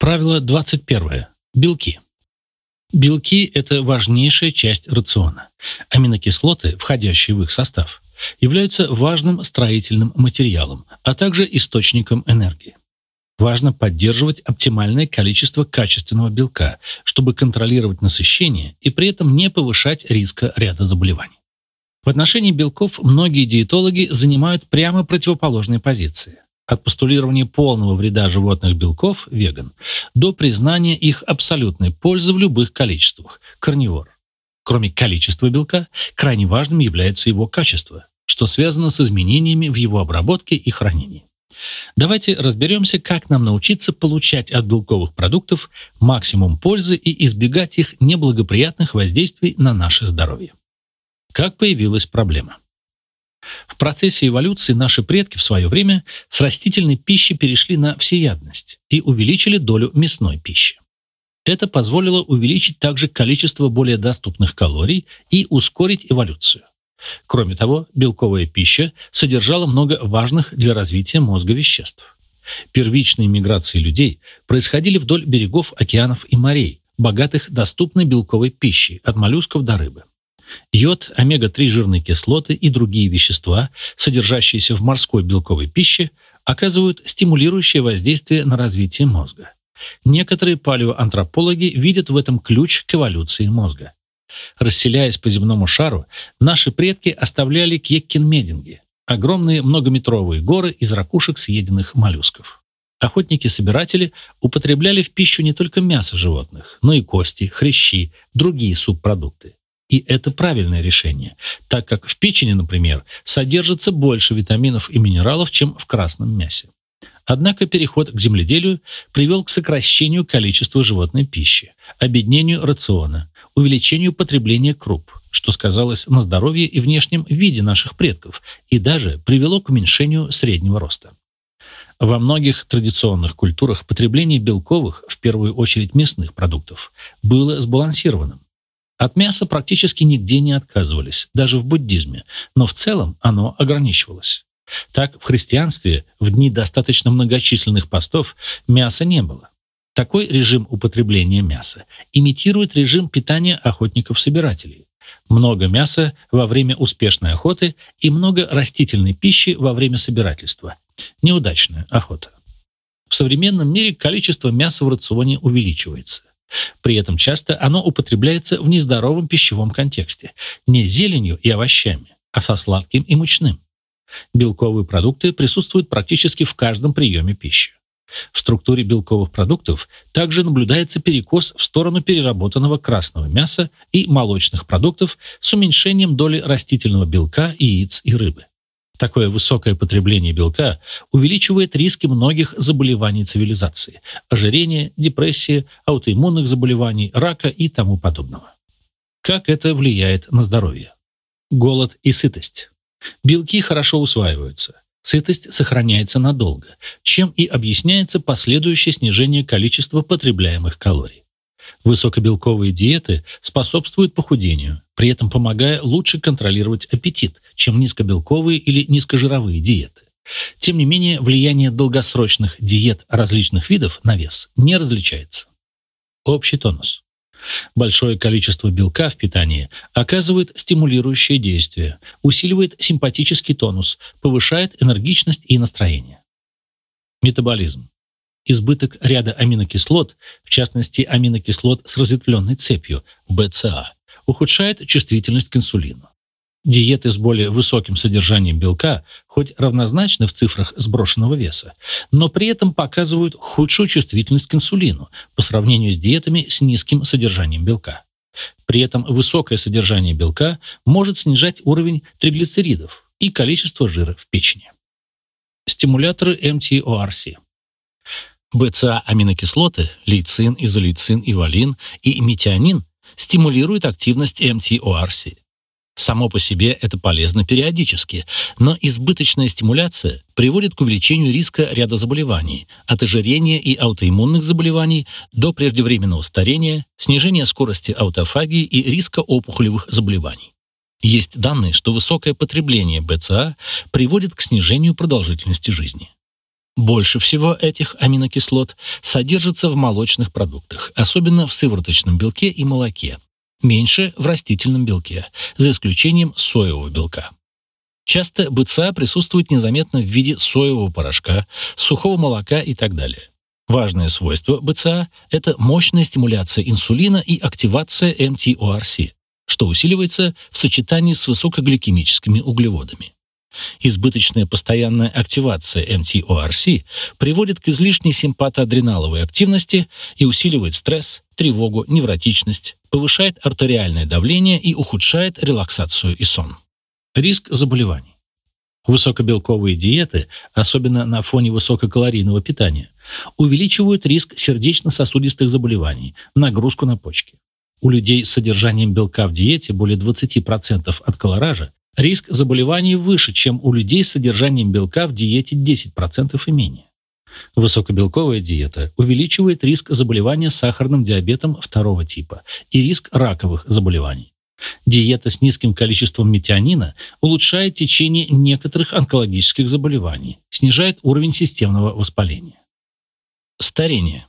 Правило 21. Белки. Белки – это важнейшая часть рациона. Аминокислоты, входящие в их состав, являются важным строительным материалом, а также источником энергии. Важно поддерживать оптимальное количество качественного белка, чтобы контролировать насыщение и при этом не повышать риска ряда заболеваний. В отношении белков многие диетологи занимают прямо противоположные позиции. От постулирования полного вреда животных белков, веган, до признания их абсолютной пользы в любых количествах, карнивор. Кроме количества белка, крайне важным является его качество, что связано с изменениями в его обработке и хранении. Давайте разберемся, как нам научиться получать от белковых продуктов максимум пользы и избегать их неблагоприятных воздействий на наше здоровье. Как появилась проблема? В процессе эволюции наши предки в свое время с растительной пищи перешли на всеядность и увеличили долю мясной пищи. Это позволило увеличить также количество более доступных калорий и ускорить эволюцию. Кроме того, белковая пища содержала много важных для развития мозга веществ. Первичные миграции людей происходили вдоль берегов океанов и морей, богатых доступной белковой пищей, от моллюсков до рыбы. Йод, омега-3 жирные кислоты и другие вещества, содержащиеся в морской белковой пище, оказывают стимулирующее воздействие на развитие мозга. Некоторые палеоантропологи видят в этом ключ к эволюции мозга. Расселяясь по земному шару, наши предки оставляли кьеккинмединги – огромные многометровые горы из ракушек съеденных моллюсков. Охотники-собиратели употребляли в пищу не только мясо животных, но и кости, хрящи, другие субпродукты. И это правильное решение, так как в печени, например, содержится больше витаминов и минералов, чем в красном мясе. Однако переход к земледелию привел к сокращению количества животной пищи, обеднению рациона, увеличению потребления круп, что сказалось на здоровье и внешнем виде наших предков и даже привело к уменьшению среднего роста. Во многих традиционных культурах потребление белковых, в первую очередь мясных продуктов, было сбалансированным. От мяса практически нигде не отказывались, даже в буддизме, но в целом оно ограничивалось. Так, в христианстве в дни достаточно многочисленных постов мяса не было. Такой режим употребления мяса имитирует режим питания охотников-собирателей. Много мяса во время успешной охоты и много растительной пищи во время собирательства. Неудачная охота. В современном мире количество мяса в рационе увеличивается. При этом часто оно употребляется в нездоровом пищевом контексте, не зеленью и овощами, а со сладким и мучным. Белковые продукты присутствуют практически в каждом приеме пищи. В структуре белковых продуктов также наблюдается перекос в сторону переработанного красного мяса и молочных продуктов с уменьшением доли растительного белка, яиц и рыбы. Такое высокое потребление белка увеличивает риски многих заболеваний цивилизации – ожирения, депрессии, аутоиммунных заболеваний, рака и тому подобного. Как это влияет на здоровье? Голод и сытость. Белки хорошо усваиваются. Сытость сохраняется надолго, чем и объясняется последующее снижение количества потребляемых калорий. Высокобелковые диеты способствуют похудению, при этом помогая лучше контролировать аппетит, чем низкобелковые или низкожировые диеты. Тем не менее, влияние долгосрочных диет различных видов на вес не различается. Общий тонус. Большое количество белка в питании оказывает стимулирующее действие, усиливает симпатический тонус, повышает энергичность и настроение. Метаболизм. Избыток ряда аминокислот, в частности аминокислот с разветвленной цепью, БЦА, ухудшает чувствительность к инсулину. Диеты с более высоким содержанием белка хоть равнозначны в цифрах сброшенного веса, но при этом показывают худшую чувствительность к инсулину по сравнению с диетами с низким содержанием белка. При этом высокое содержание белка может снижать уровень триглицеридов и количество жира в печени. Стимуляторы МТОРС. БЦА-аминокислоты, лейцин, изолейцин и валин и метионин стимулируют активность МТОРС. Само по себе это полезно периодически, но избыточная стимуляция приводит к увеличению риска ряда заболеваний, от ожирения и аутоиммунных заболеваний до преждевременного старения, снижения скорости аутофагии и риска опухолевых заболеваний. Есть данные, что высокое потребление БЦА приводит к снижению продолжительности жизни. Больше всего этих аминокислот содержится в молочных продуктах, особенно в сывороточном белке и молоке, меньше в растительном белке, за исключением соевого белка. Часто БЦА присутствует незаметно в виде соевого порошка, сухого молока и так далее. Важное свойство БЦА – это мощная стимуляция инсулина и активация МТОРС, что усиливается в сочетании с высокогликемическими углеводами. Избыточная постоянная активация МТОРС приводит к излишней симпатоадреналовой активности и усиливает стресс, тревогу, невротичность, повышает артериальное давление и ухудшает релаксацию и сон. Риск заболеваний. Высокобелковые диеты, особенно на фоне высококалорийного питания, увеличивают риск сердечно-сосудистых заболеваний, нагрузку на почки. У людей с содержанием белка в диете более 20% от колоража риск заболеваний выше, чем у людей с содержанием белка в диете 10% и менее. Высокобелковая диета увеличивает риск заболевания сахарным диабетом второго типа и риск раковых заболеваний. Диета с низким количеством метионина улучшает течение некоторых онкологических заболеваний, снижает уровень системного воспаления. Старение.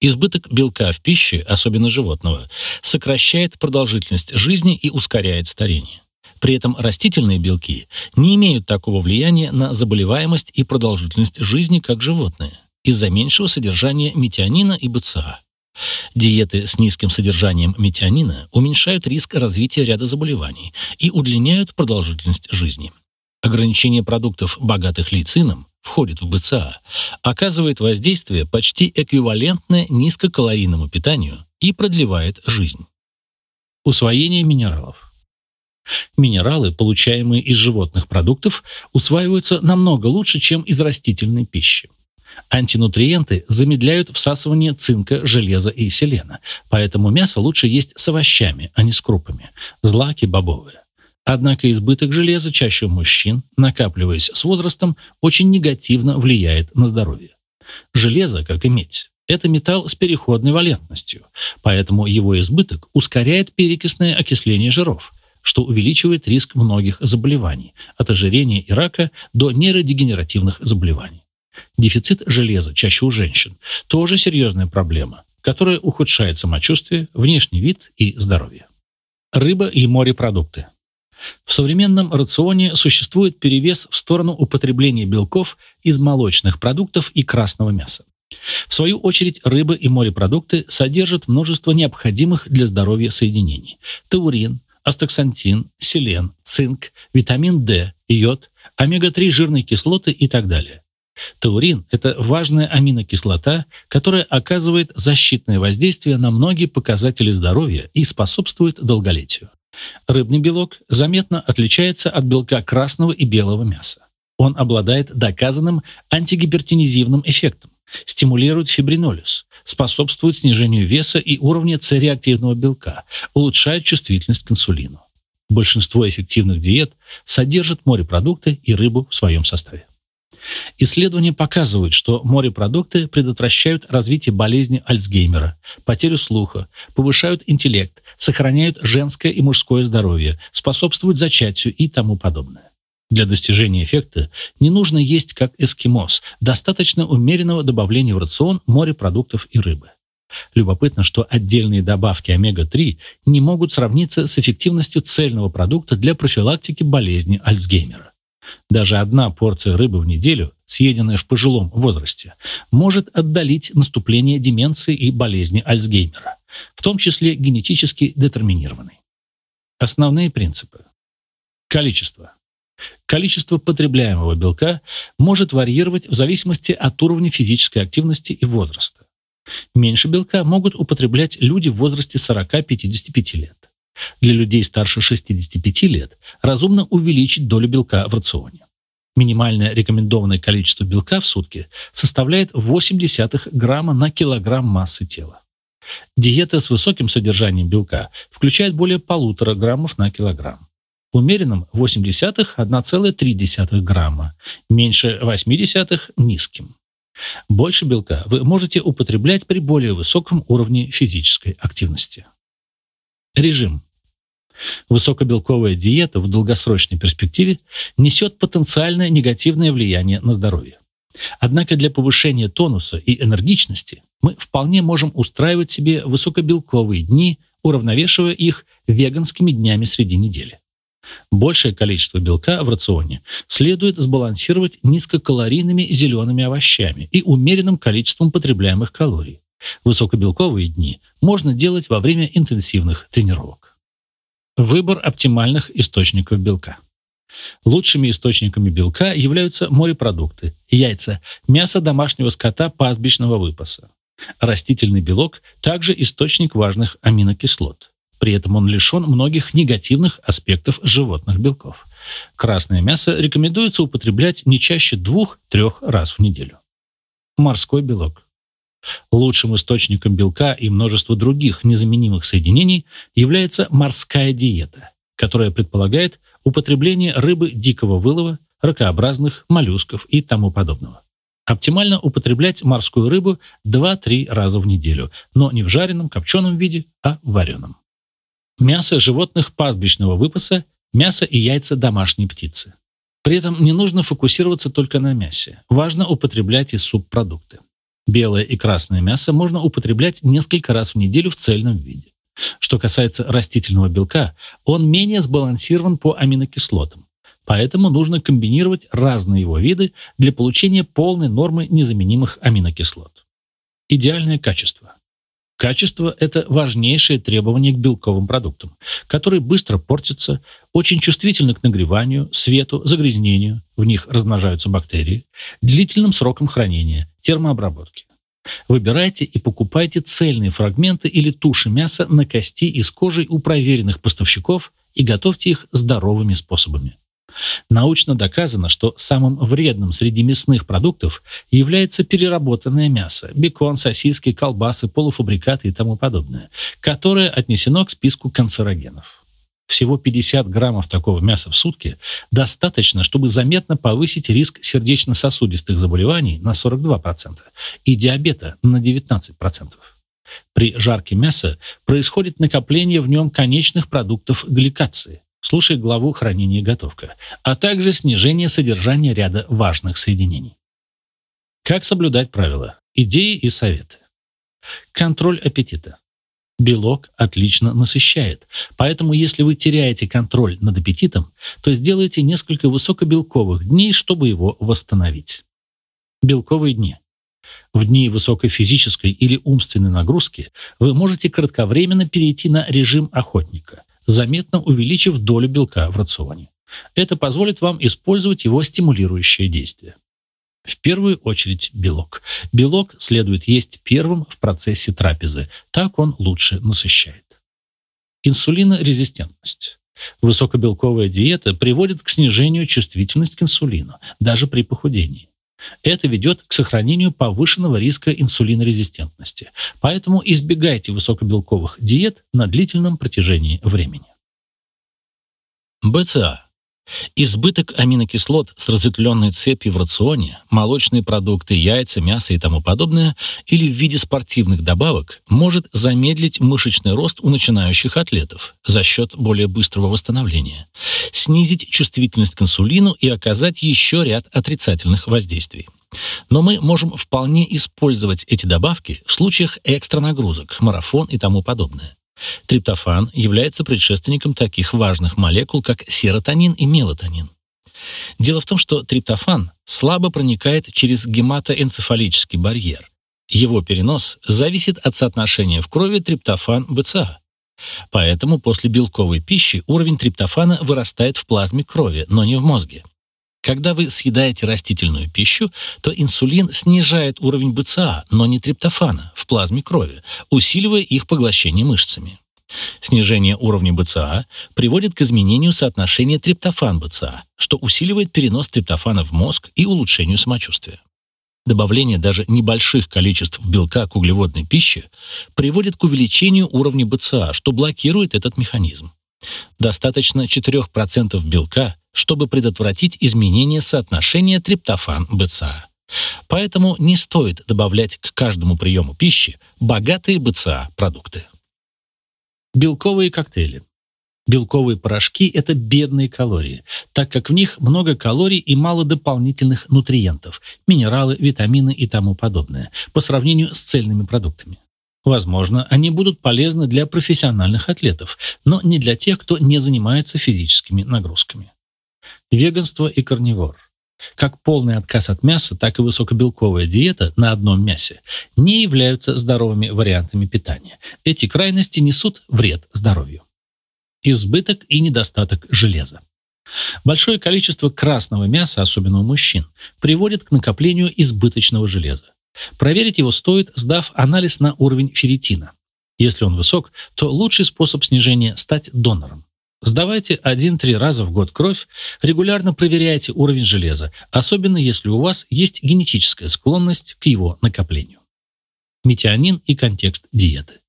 Избыток белка в пище, особенно животного, сокращает продолжительность жизни и ускоряет старение. При этом растительные белки не имеют такого влияния на заболеваемость и продолжительность жизни, как животные, из-за меньшего содержания метионина и БЦА. Диеты с низким содержанием метионина уменьшают риск развития ряда заболеваний и удлиняют продолжительность жизни. Ограничение продуктов, богатых лейцином, входит в БЦА, оказывает воздействие почти эквивалентное низкокалорийному питанию и продлевает жизнь. Усвоение минералов. Минералы, получаемые из животных продуктов, усваиваются намного лучше, чем из растительной пищи. Антинутриенты замедляют всасывание цинка, железа и селена, поэтому мясо лучше есть с овощами, а не с крупами, злаки бобовые. Однако избыток железа чаще у мужчин, накапливаясь с возрастом, очень негативно влияет на здоровье. Железо, как и медь, это металл с переходной валентностью, поэтому его избыток ускоряет перекисное окисление жиров, что увеличивает риск многих заболеваний, от ожирения и рака до нейродегенеративных заболеваний. Дефицит железа, чаще у женщин, тоже серьезная проблема, которая ухудшает самочувствие, внешний вид и здоровье. Рыба и морепродукты. В современном рационе существует перевес в сторону употребления белков из молочных продуктов и красного мяса. В свою очередь, рыба и морепродукты содержат множество необходимых для здоровья соединений. Таурин, астаксантин, селен, цинк, витамин D, йод, омега-3 жирные кислоты и так далее. Таурин – это важная аминокислота, которая оказывает защитное воздействие на многие показатели здоровья и способствует долголетию. Рыбный белок заметно отличается от белка красного и белого мяса. Он обладает доказанным антигипертензивным эффектом, стимулирует фибринолиз, способствует снижению веса и уровня С-реактивного белка, улучшает чувствительность к инсулину. Большинство эффективных диет содержат морепродукты и рыбу в своем составе. Исследования показывают, что морепродукты предотвращают развитие болезни Альцгеймера, потерю слуха, повышают интеллект, сохраняют женское и мужское здоровье, способствуют зачатию и тому подобное. Для достижения эффекта не нужно есть как эскимос, достаточно умеренного добавления в рацион морепродуктов и рыбы. Любопытно, что отдельные добавки омега-3 не могут сравниться с эффективностью цельного продукта для профилактики болезни Альцгеймера. Даже одна порция рыбы в неделю, съеденная в пожилом возрасте, может отдалить наступление деменции и болезни Альцгеймера, в том числе генетически детерминированной. Основные принципы. Количество. Количество потребляемого белка может варьировать в зависимости от уровня физической активности и возраста. Меньше белка могут употреблять люди в возрасте 40-55 лет. Для людей старше 65 лет разумно увеличить долю белка в рационе. Минимальное рекомендованное количество белка в сутки составляет 0,8 грамма на килограмм массы тела. Диета с высоким содержанием белка включает более полутора граммов на килограмм. Умеренным 0,8 – 1,3 грамма, меньше 0,8 – низким. Больше белка вы можете употреблять при более высоком уровне физической активности. Режим. Высокобелковая диета в долгосрочной перспективе несет потенциальное негативное влияние на здоровье. Однако для повышения тонуса и энергичности мы вполне можем устраивать себе высокобелковые дни, уравновешивая их веганскими днями среди недели. Большее количество белка в рационе следует сбалансировать низкокалорийными зелеными овощами и умеренным количеством потребляемых калорий. Высокобелковые дни можно делать во время интенсивных тренировок. Выбор оптимальных источников белка. Лучшими источниками белка являются морепродукты, яйца, мясо домашнего скота пастбищного выпаса. Растительный белок также источник важных аминокислот. При этом он лишен многих негативных аспектов животных белков. Красное мясо рекомендуется употреблять не чаще двух-трех раз в неделю. Морской белок. Лучшим источником белка и множества других незаменимых соединений является морская диета, которая предполагает употребление рыбы дикого вылова, ракообразных, моллюсков и тому подобного. Оптимально употреблять морскую рыбу 2-3 раза в неделю, но не в жареном, копченом виде, а в вареном. Мясо животных пастбищного выпаса, мясо и яйца домашней птицы. При этом не нужно фокусироваться только на мясе. Важно употреблять и субпродукты. Белое и красное мясо можно употреблять несколько раз в неделю в цельном виде. Что касается растительного белка, он менее сбалансирован по аминокислотам. Поэтому нужно комбинировать разные его виды для получения полной нормы незаменимых аминокислот. Идеальное качество. Качество – это важнейшее требование к белковым продуктам, которые быстро портятся, очень чувствительны к нагреванию, свету, загрязнению, в них размножаются бактерии, длительным сроком хранения, термообработки. Выбирайте и покупайте цельные фрагменты или туши мяса на кости из кожи у проверенных поставщиков и готовьте их здоровыми способами. Научно доказано, что самым вредным среди мясных продуктов является переработанное мясо, бекон, сосиски, колбасы, полуфабрикаты и тому подобное, которое отнесено к списку канцерогенов. Всего 50 граммов такого мяса в сутки достаточно, чтобы заметно повысить риск сердечно-сосудистых заболеваний на 42% и диабета на 19%. При жарке мяса происходит накопление в нем конечных продуктов гликации, слушай главу «Хранение и готовка», а также снижение содержания ряда важных соединений. Как соблюдать правила? Идеи и советы. Контроль аппетита. Белок отлично насыщает, поэтому если вы теряете контроль над аппетитом, то сделайте несколько высокобелковых дней, чтобы его восстановить. Белковые дни. В дни высокой физической или умственной нагрузки вы можете кратковременно перейти на режим охотника – заметно увеличив долю белка в рационе. Это позволит вам использовать его стимулирующее действие. В первую очередь белок. Белок следует есть первым в процессе трапезы, так он лучше насыщает. Инсулинорезистентность. Высокобелковая диета приводит к снижению чувствительности к инсулину, даже при похудении. Это ведет к сохранению повышенного риска инсулинорезистентности. Поэтому избегайте высокобелковых диет на длительном протяжении времени. БЦА Избыток аминокислот с разветвленной цепью в рационе, молочные продукты, яйца, мясо и тому подобное или в виде спортивных добавок может замедлить мышечный рост у начинающих атлетов за счет более быстрого восстановления, снизить чувствительность к инсулину и оказать еще ряд отрицательных воздействий. Но мы можем вполне использовать эти добавки в случаях экстранагрузок, марафон и тому подобное. Триптофан является предшественником таких важных молекул, как серотонин и мелатонин. Дело в том, что триптофан слабо проникает через гематоэнцефалический барьер. Его перенос зависит от соотношения в крови триптофан-БЦА. Поэтому после белковой пищи уровень триптофана вырастает в плазме крови, но не в мозге. Когда вы съедаете растительную пищу, то инсулин снижает уровень БЦА, но не триптофана, в плазме крови, усиливая их поглощение мышцами. Снижение уровня БЦА приводит к изменению соотношения триптофан-БЦА, что усиливает перенос триптофана в мозг и улучшению самочувствия. Добавление даже небольших количеств белка к углеводной пище приводит к увеличению уровня БЦА, что блокирует этот механизм. Достаточно 4% белка чтобы предотвратить изменение соотношения триптофан-БЦА. Поэтому не стоит добавлять к каждому приему пищи богатые БЦА продукты. Белковые коктейли. Белковые порошки – это бедные калории, так как в них много калорий и мало дополнительных нутриентов – минералы, витамины и тому подобное, по сравнению с цельными продуктами. Возможно, они будут полезны для профессиональных атлетов, но не для тех, кто не занимается физическими нагрузками. Веганство и карнивор. Как полный отказ от мяса, так и высокобелковая диета на одном мясе не являются здоровыми вариантами питания. Эти крайности несут вред здоровью. Избыток и недостаток железа. Большое количество красного мяса, особенно у мужчин, приводит к накоплению избыточного железа. Проверить его стоит, сдав анализ на уровень ферритина. Если он высок, то лучший способ снижения – стать донором. Сдавайте 1-3 раза в год кровь, регулярно проверяйте уровень железа, особенно если у вас есть генетическая склонность к его накоплению. Метионин и контекст диеты.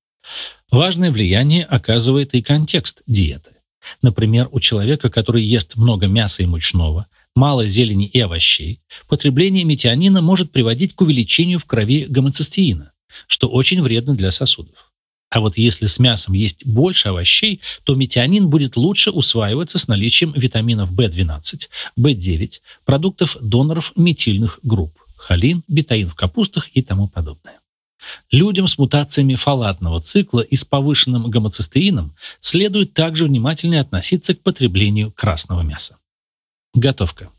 Важное влияние оказывает и контекст диеты. Например, у человека, который ест много мяса и мучного, мало зелени и овощей, потребление метионина может приводить к увеличению в крови гомоцистеина, что очень вредно для сосудов. А вот если с мясом есть больше овощей, то метионин будет лучше усваиваться с наличием витаминов В12, В9, продуктов доноров метильных групп, холин, бетаин в капустах и тому подобное. Людям с мутациями фалатного цикла и с повышенным гомоцистеином следует также внимательнее относиться к потреблению красного мяса. Готовка.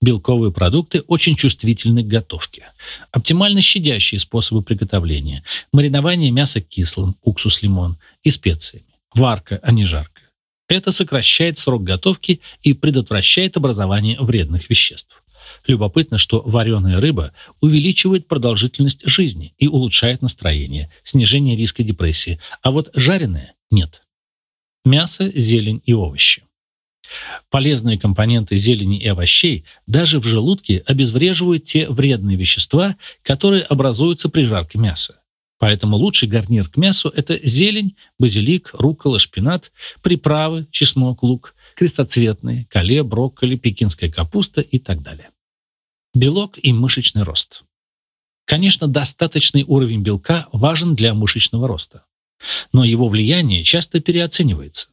Белковые продукты очень чувствительны к готовке. Оптимально щадящие способы приготовления. Маринование мяса кислым, уксус, лимон и специями. Варка, а не жарка. Это сокращает срок готовки и предотвращает образование вредных веществ. Любопытно, что вареная рыба увеличивает продолжительность жизни и улучшает настроение, снижение риска депрессии, а вот жареная – нет. Мясо, зелень и овощи. Полезные компоненты зелени и овощей даже в желудке обезвреживают те вредные вещества, которые образуются при жарке мяса. Поэтому лучший гарнир к мясу – это зелень, базилик, руккола, шпинат, приправы, чеснок, лук, крестоцветные, кале, брокколи, пекинская капуста и так далее. Белок и мышечный рост. Конечно, достаточный уровень белка важен для мышечного роста, но его влияние часто переоценивается.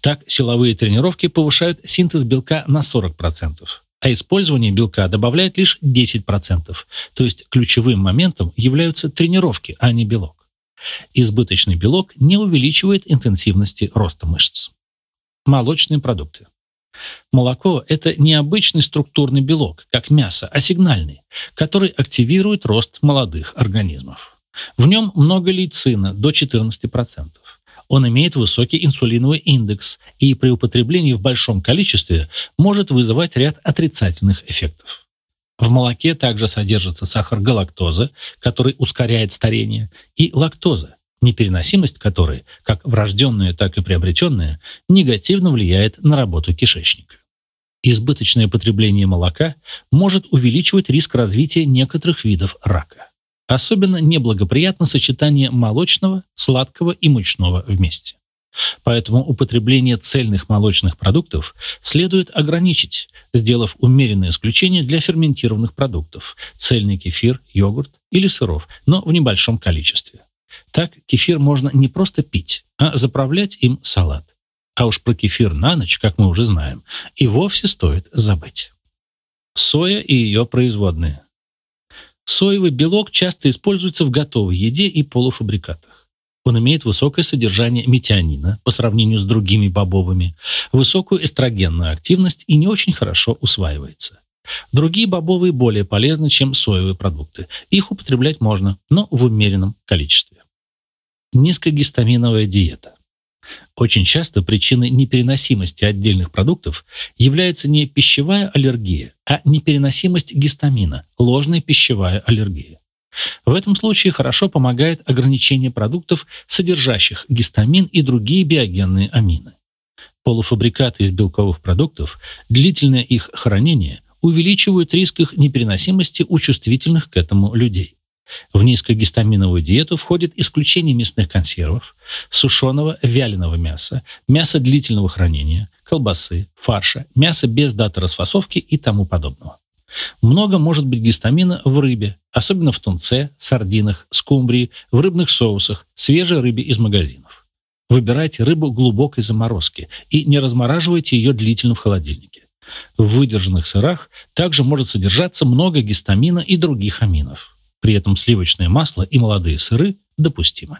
Так, силовые тренировки повышают синтез белка на 40%, а использование белка добавляет лишь 10%, то есть ключевым моментом являются тренировки, а не белок. Избыточный белок не увеличивает интенсивности роста мышц. Молочные продукты. Молоко – это необычный структурный белок, как мясо, а сигнальный, который активирует рост молодых организмов. В нем много лейцина, до 14%. Он имеет высокий инсулиновый индекс и при употреблении в большом количестве может вызывать ряд отрицательных эффектов. В молоке также содержится сахар галактоза, который ускоряет старение, и лактоза, непереносимость которой, как врожденная, так и приобретенная, негативно влияет на работу кишечника. Избыточное потребление молока может увеличивать риск развития некоторых видов рака. Особенно неблагоприятно сочетание молочного, сладкого и мучного вместе. Поэтому употребление цельных молочных продуктов следует ограничить, сделав умеренное исключение для ферментированных продуктов – цельный кефир, йогурт или сыров, но в небольшом количестве. Так кефир можно не просто пить, а заправлять им салат. А уж про кефир на ночь, как мы уже знаем, и вовсе стоит забыть. Соя и ее производные. Соевый белок часто используется в готовой еде и полуфабрикатах. Он имеет высокое содержание метионина по сравнению с другими бобовыми, высокую эстрогенную активность и не очень хорошо усваивается. Другие бобовые более полезны, чем соевые продукты. Их употреблять можно, но в умеренном количестве. Низкогистаминовая диета. Очень часто причиной непереносимости отдельных продуктов является не пищевая аллергия, а непереносимость гистамина, ложная пищевая аллергия. В этом случае хорошо помогает ограничение продуктов, содержащих гистамин и другие биогенные амины. Полуфабрикаты из белковых продуктов, длительное их хранение увеличивают риск их непереносимости у чувствительных к этому людей. В низкогистаминовую диету входит исключение мясных консервов, сушеного вяленого мяса, мяса длительного хранения, колбасы, фарша, мяса без даты расфасовки и тому подобного. Много может быть гистамина в рыбе, особенно в тунце, сардинах, скумбрии, в рыбных соусах, свежей рыбе из магазинов. Выбирайте рыбу глубокой заморозки и не размораживайте ее длительно в холодильнике. В выдержанных сырах также может содержаться много гистамина и других аминов. При этом сливочное масло и молодые сыры допустимы.